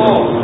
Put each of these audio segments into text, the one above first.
law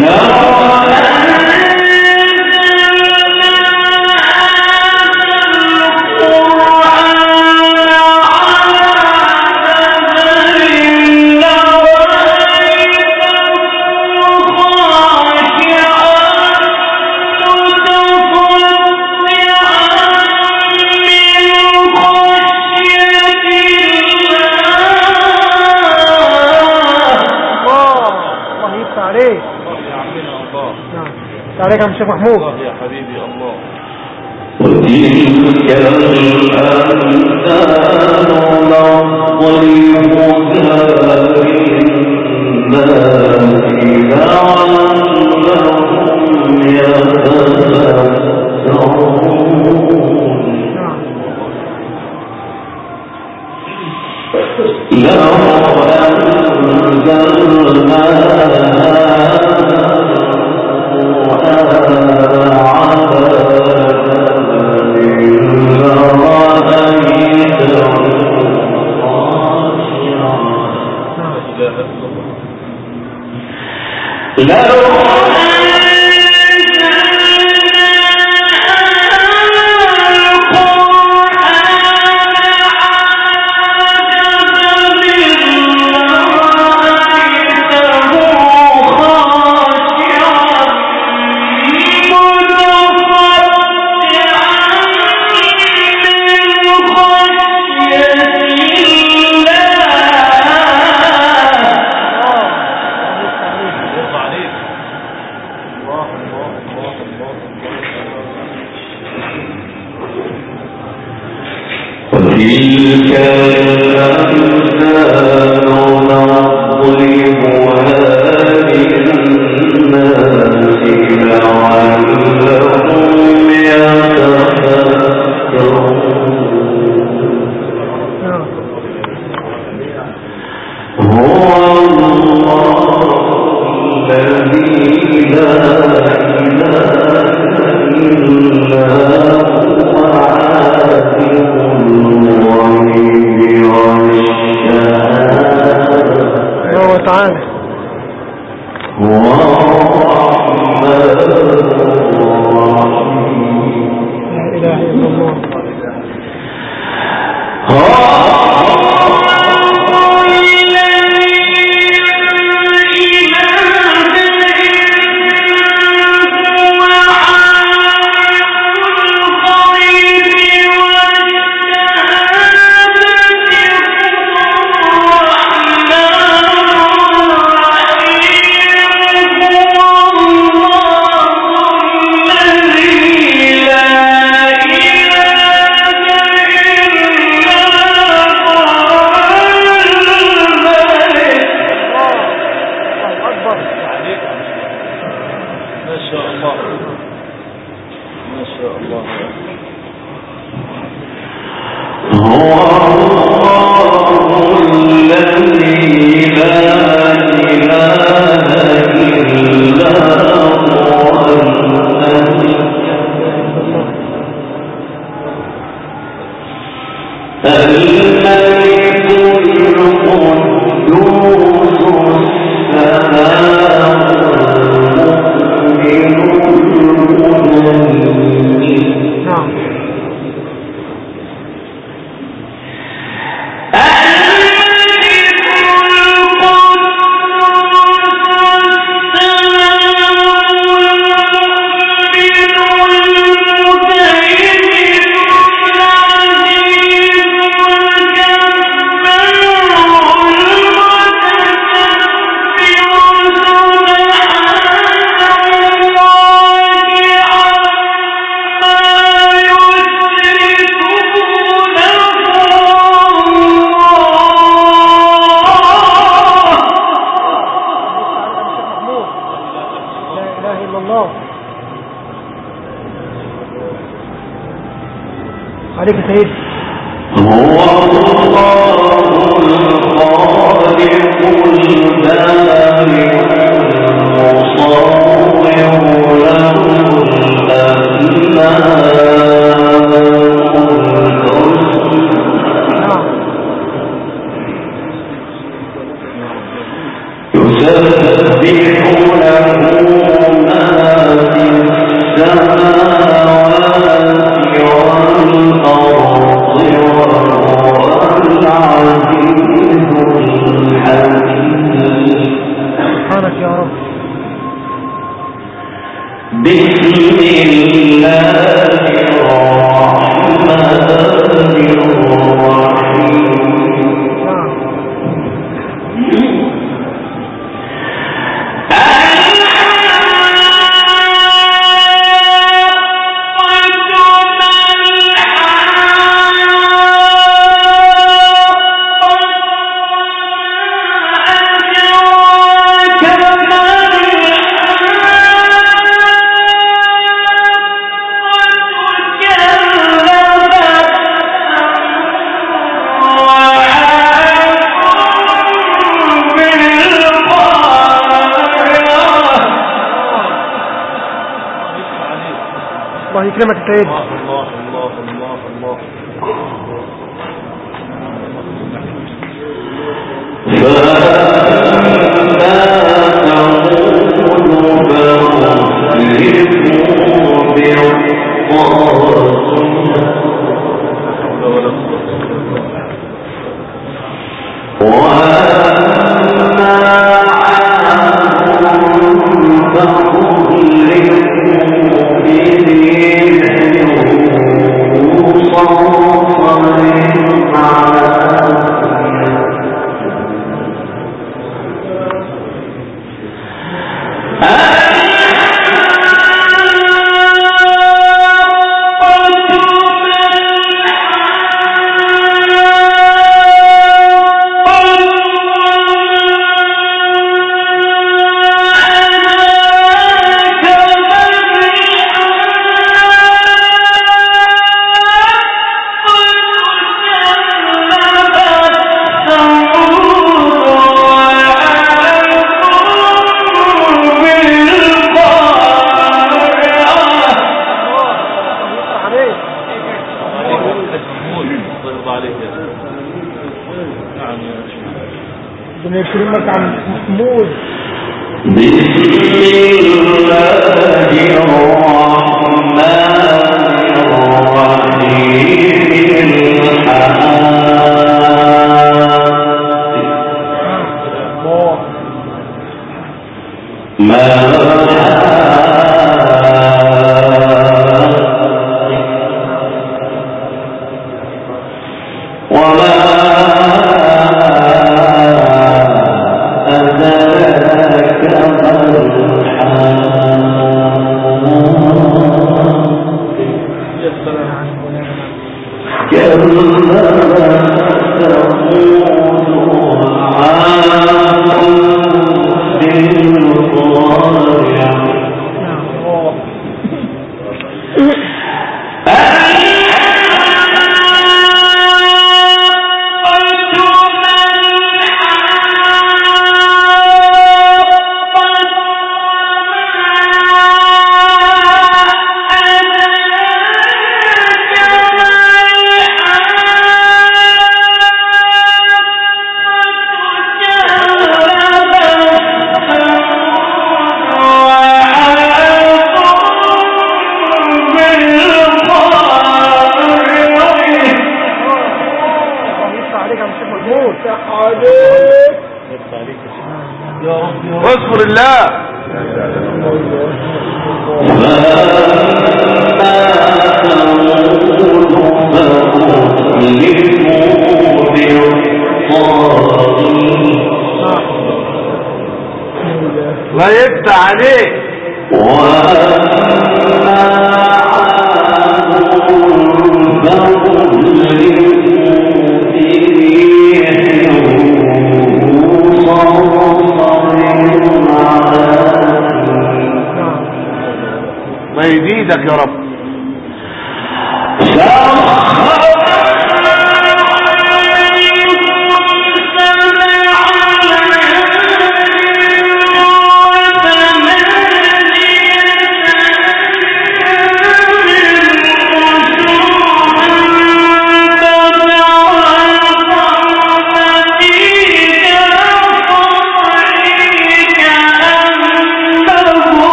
نعم sheekh maxmuud يكرمك السيد الله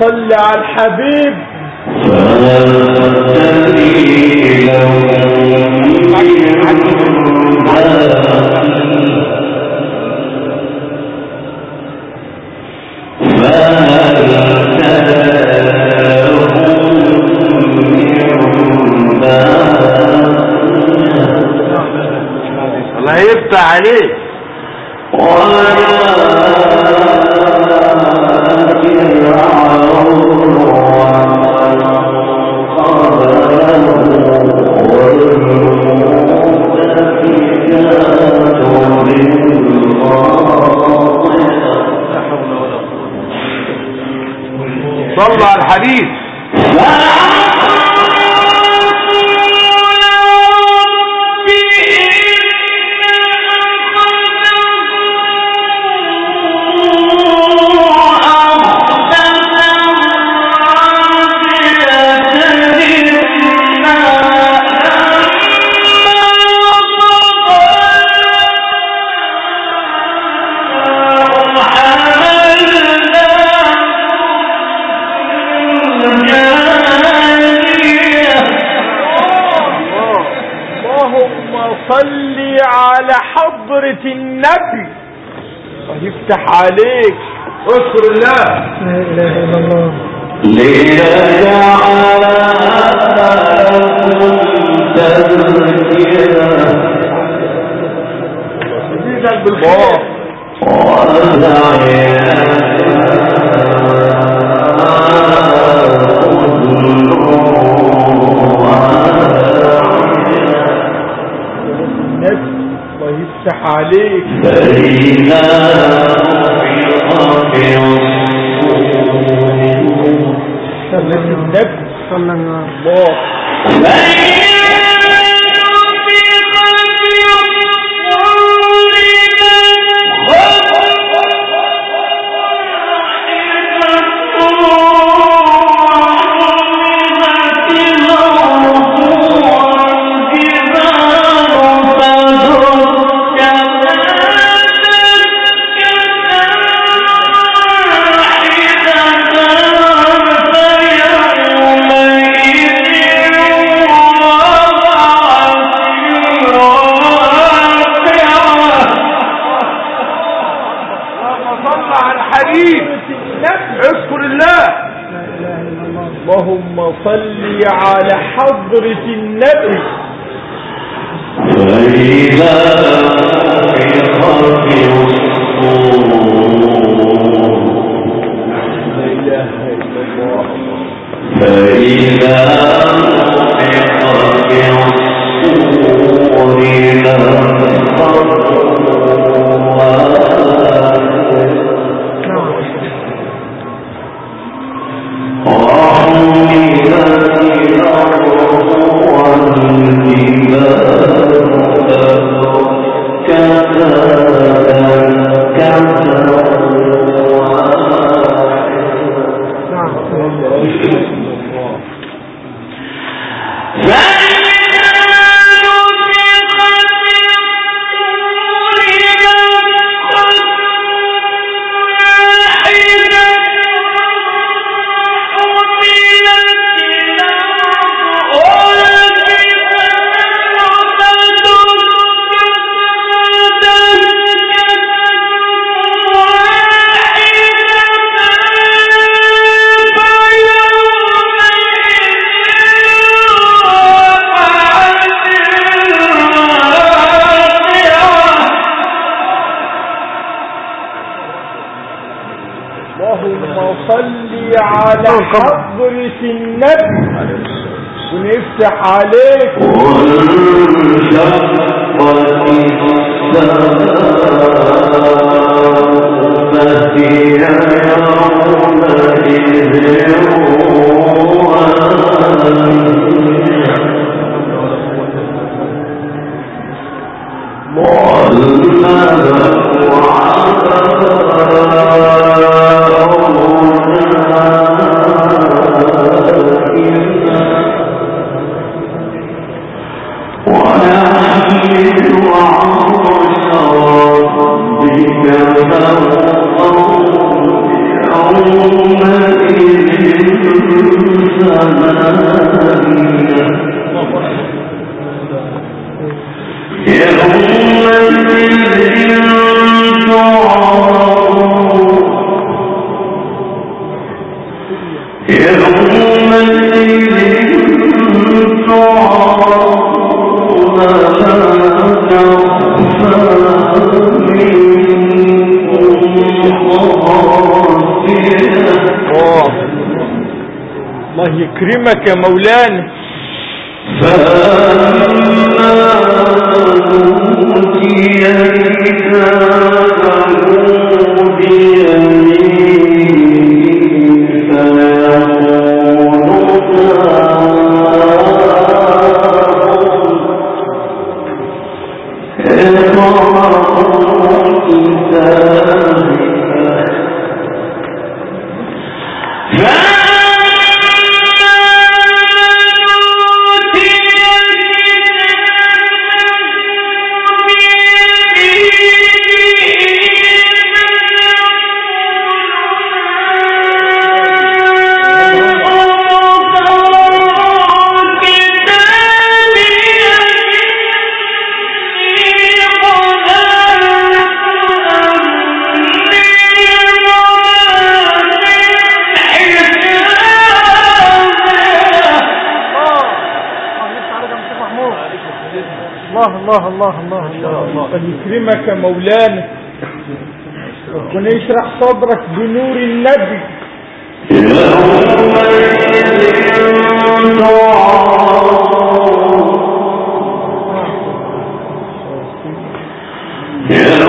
صل على الحبيب. الله يفتح على الحديث. ويفتح عليك. اذكر الله. لا إله إلا الله. بالخير النبي ويفتح عليك صلی اللہ حضرة النبي السلام وعلیکم سے علیکم الله يكرمك يا مولانا. فيقول الله الله الله الله. الله الله. أن يكرمك مولانا. ربنا يشرح صدرك بنور النبي. يا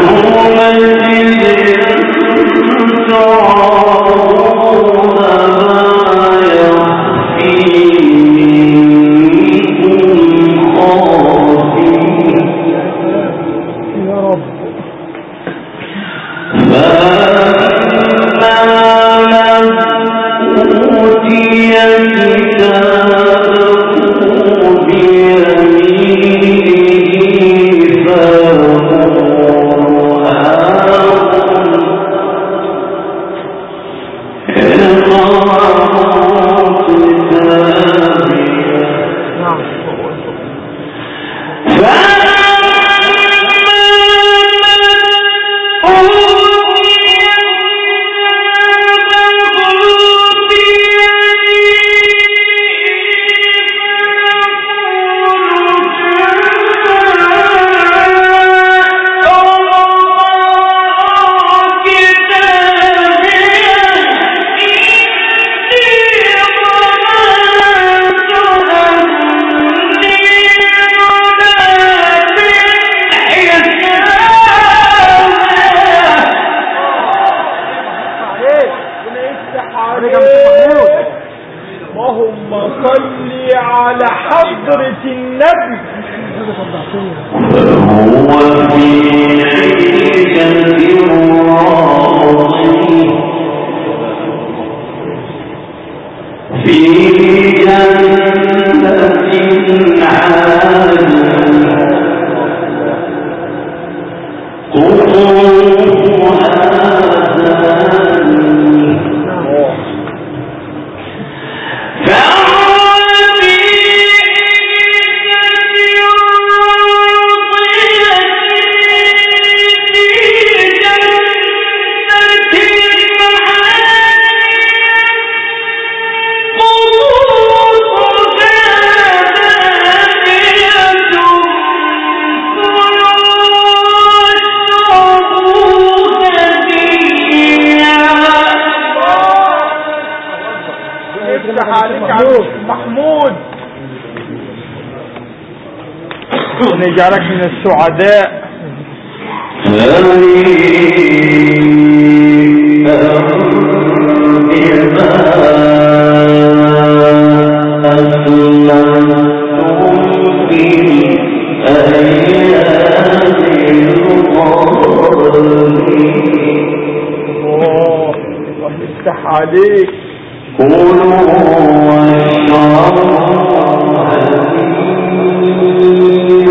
ونجعلك من السعداء. الله الله يفتح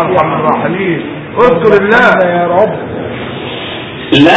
أرحم الراحمين. اذكر الله. يا رب. صل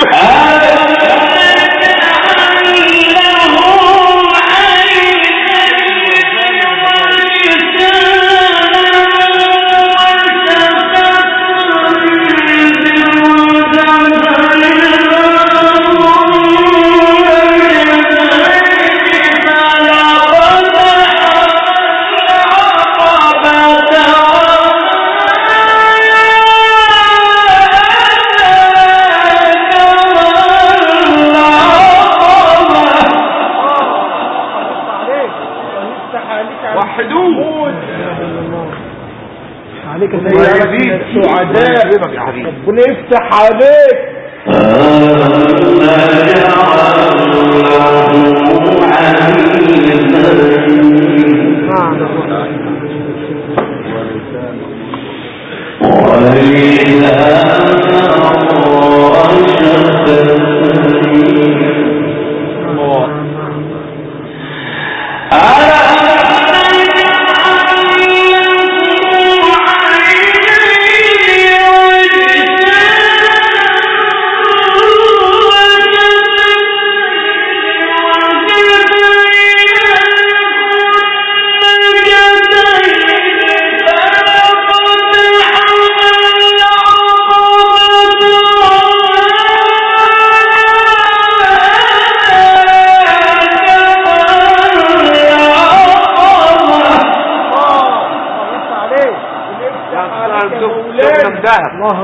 ہے عليك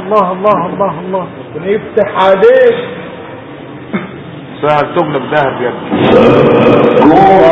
الله الله الله الله. ربنا يفتح عليك. سهل تغلب ذهب يا ابني. الله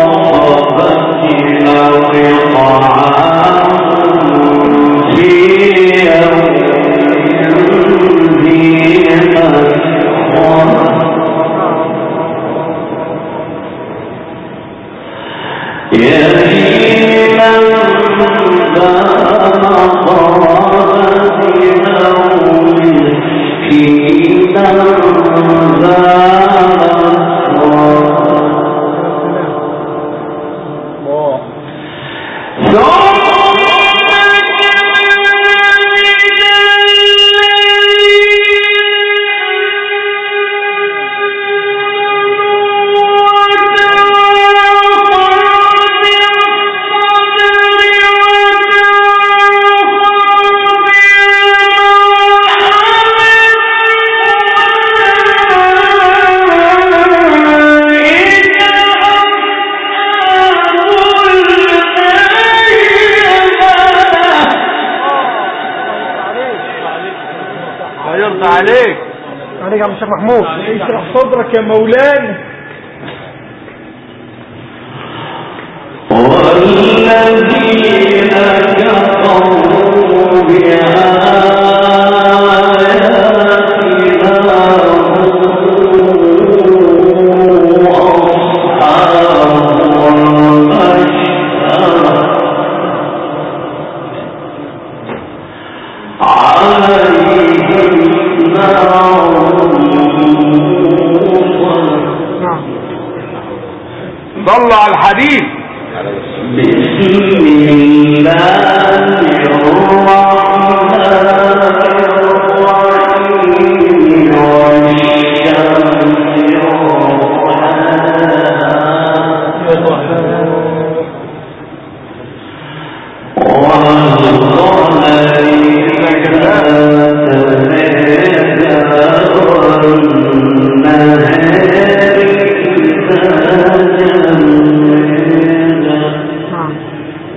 عليك يا عم الشيخ محمود. اشرح صدرك يا مولانا.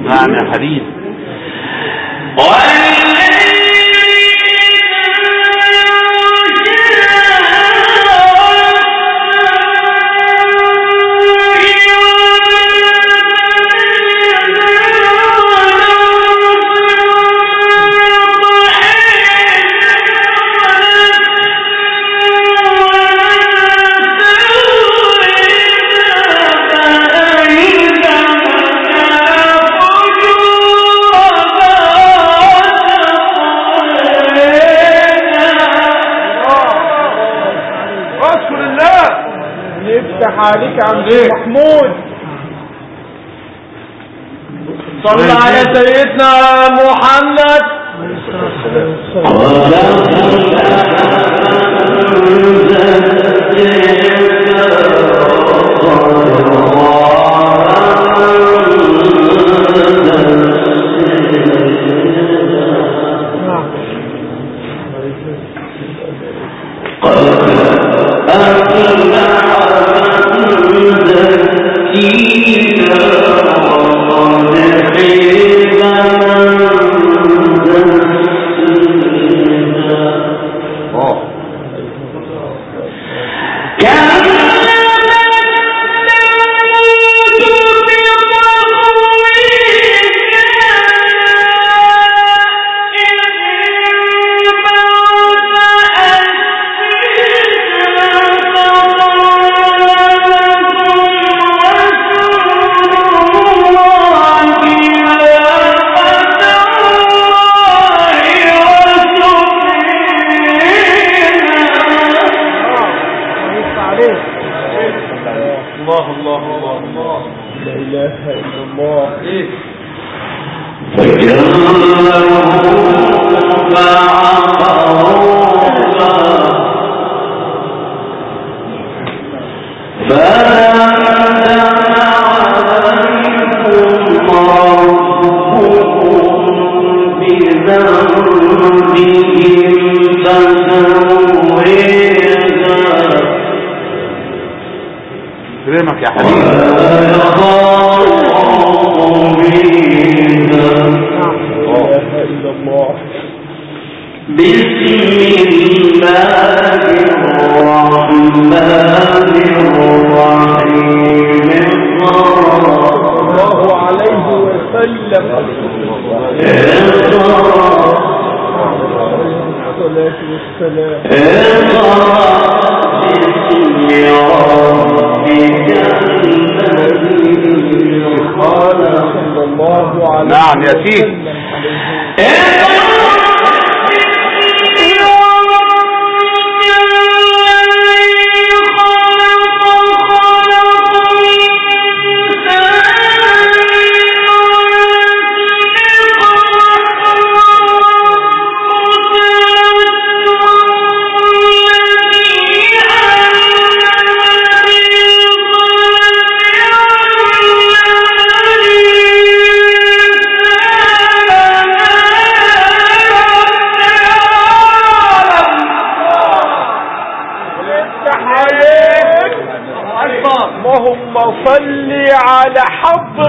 معنى حديث. عليك يا عم محمود. صل على سيدنا محمد. نعم نعم يا سيدي. إيه، طيب.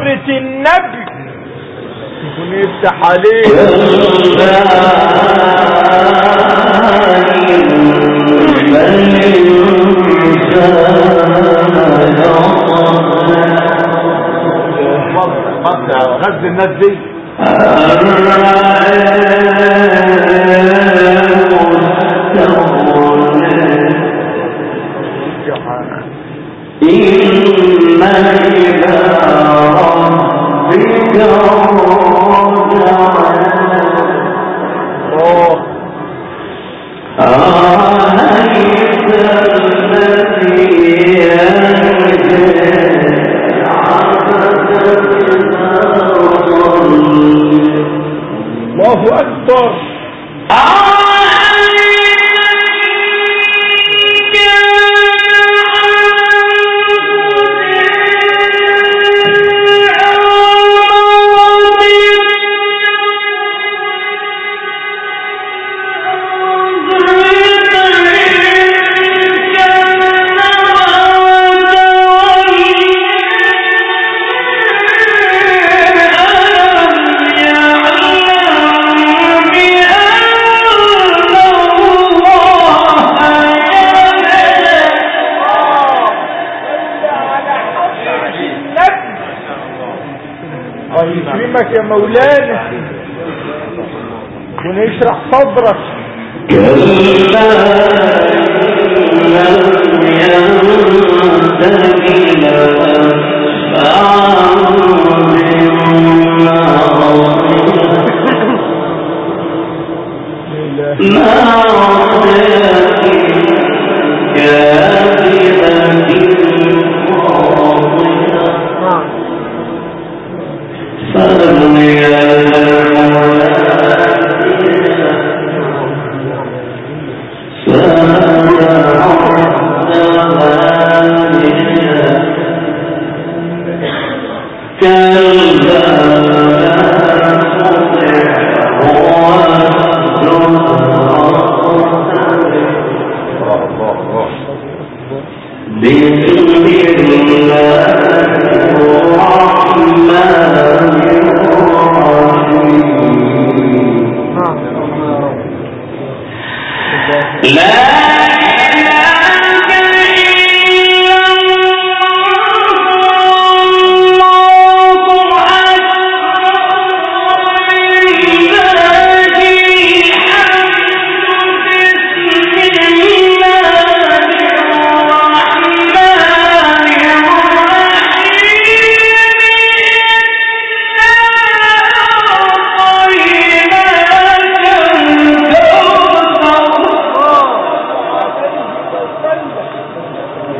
سيرة النبي. يفتح عليه. غزل الناس دي. إما إذا We on, come on. ما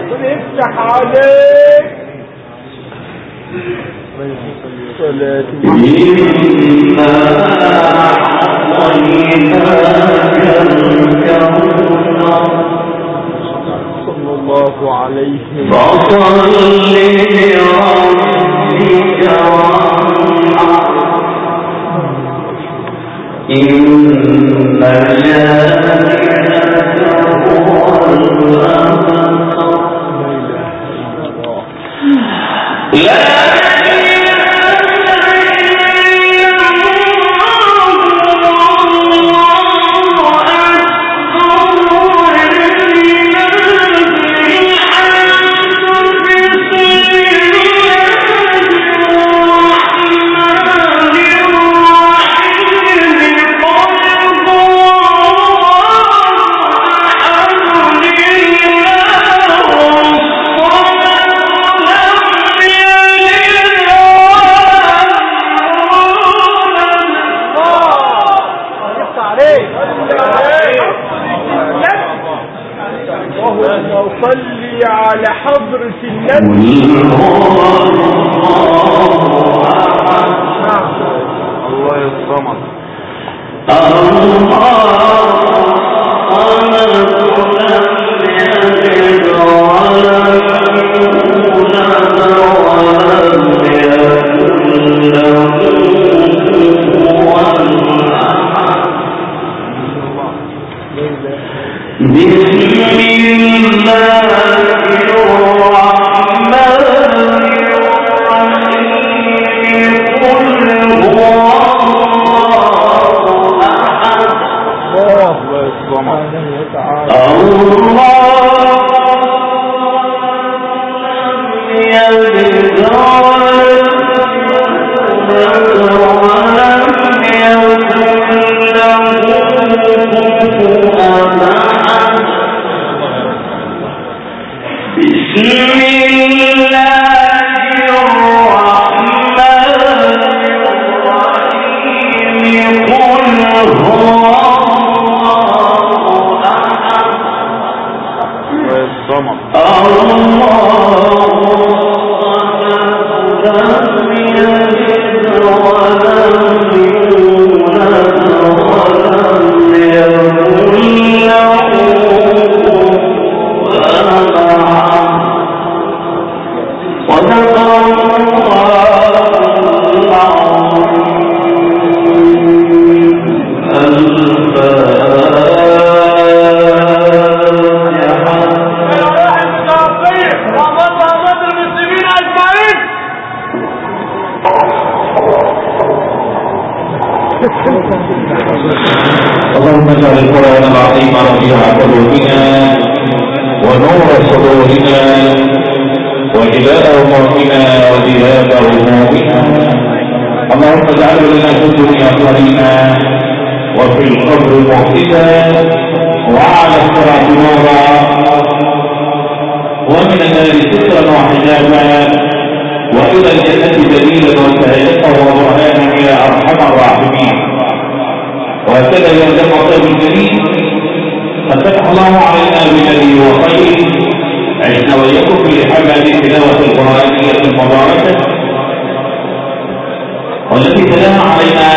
يقول افتح عليك صلاة مما صلى الله عليه فصل لربك وارحم إن جاءك لا السلام لنا في الدنيا قرينا وفي القبر موحدا وعلى الصراط نورا ومن النار سترا وحجابا والى الجنه دليلا وسائقا وبرهانا يا ارحم الراحمين وهكذا يلزم طيب الجميل قد فتح الله علينا بنبي وخير عشنا واياكم في تلاوه القرانيه المباركه تلاها علينا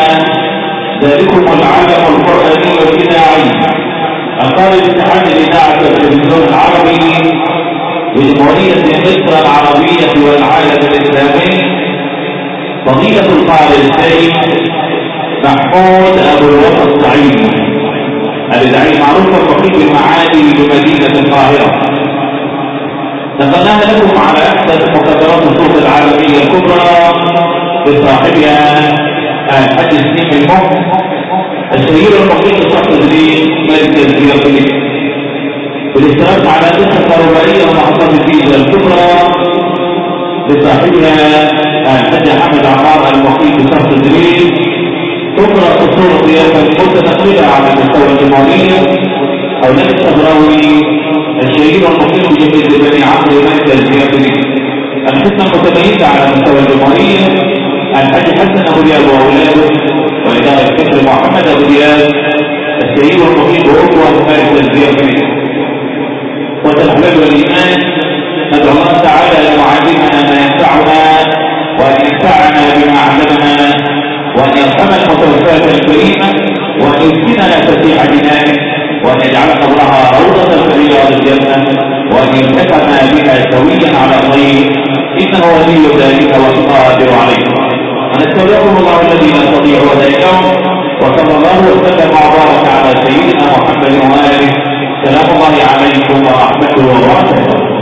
ذلكم العالم القراني الاذاعي اقام اتحاد الاذاعه والتلفزيون العربي بجمهوريه مصر العربية والعالم الإسلامي فضيلة القائد الشيخ محمود أبو الوفا السعيد. الادعي معروف الفقيه المعالي بمدينة القاهرة. نقلناها لكم على أحدث مقدرات الصوت العالمية الكبرى بصاحبها الحج سليم المهم الشهير الفقيه صاحب الدين ملك الزيارة بالاشتراك على قصه كهربائيه ومحطه الجيزه الكبرى بصاحبها الحج حمد عمار الفقيه صاحب الدين تقرأ أصول قياسا متنقلة على مستوى الجمهورية حولان الصبراوي الشهير والمقيم بجميع بني عمرو مركز الجيابري الفتنة متميزة على مستوى الجمهورية الحاج حسن أبو دياب وأولاده وإدارة الفكر محمد أبو دياب الشهير والمقيم بأقوى مركز الجيابري والأحباب والإيمان ندعو الله تعالى أن يعلمنا ما ينفعنا وأن ينفعنا بما علمنا وأن يرحم المتوفاة الكريمة وأن يسكننا تسيح دمائه وأن يجعل قبرها روضة في رياض الجنة وأن يلتقم بها سويا على الطريق إنه ولي ذلك والقادر عليه. نستودعكم الله الذي لا تضيع ودائعه وصلى الله وسلم وبارك على سيدنا محمد وآله. سلام الله عليكم ورحمته وبركاته.